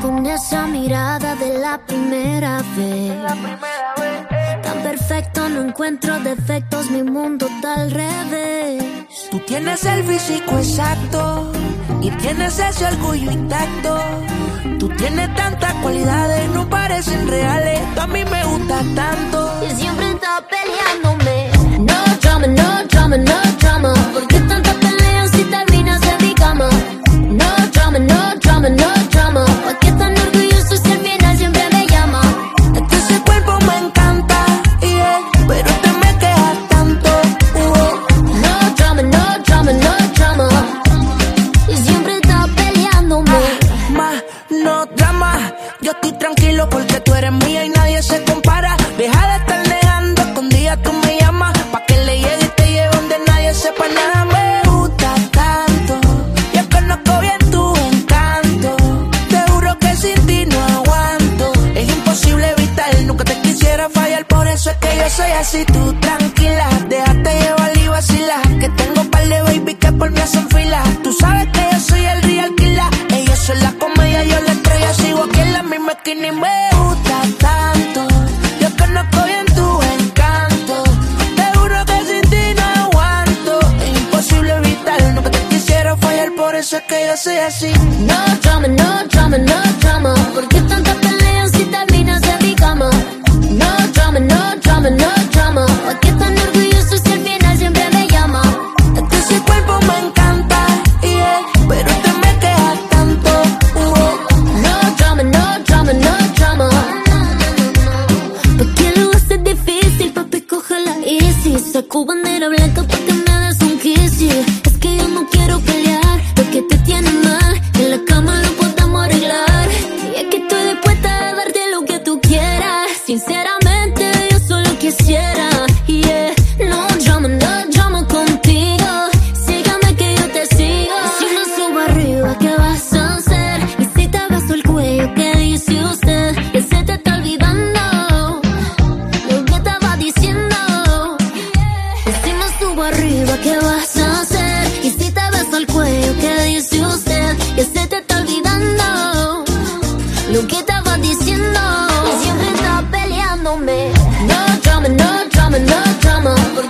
con esa mirada de la primera vez. Tan perfecto, no encuentro defectos, mi mundo está al revés. Tú tienes el físico exacto y tienes ese orgullo intacto. Tú tienes tantas cualidades, no parecen reales. Tú a mí me gusta tanto. Yo soy así, tú tranquila. Déjate llevar y vacila. Que tengo par de baby que por mí hacen fila. Tú sabes que yo soy el real killer. Ellos son la comedia, yo la estrella. Sigo aquí en la misma esquina y me gusta tanto. Yo conozco bien tu encanto. Te juro que sin ti no aguanto. Es imposible evitar, nunca te quisiera fallar. Por eso es que yo soy así. No drama, no drama, no drama. ¿Por qué tanta pelea si terminas en mi cama? Saco bandera blanca pa' que me des un kiss. yeah. Es que yo no quiero pelear, lo que te tiene mal. ¿Qué vas a hacer? Y si te beso el cuello, ¿qué dice usted? Que se te está olvidando lo que estaba diciendo. Y siempre está peleándome. No drama, no drama, no drama. ¿Por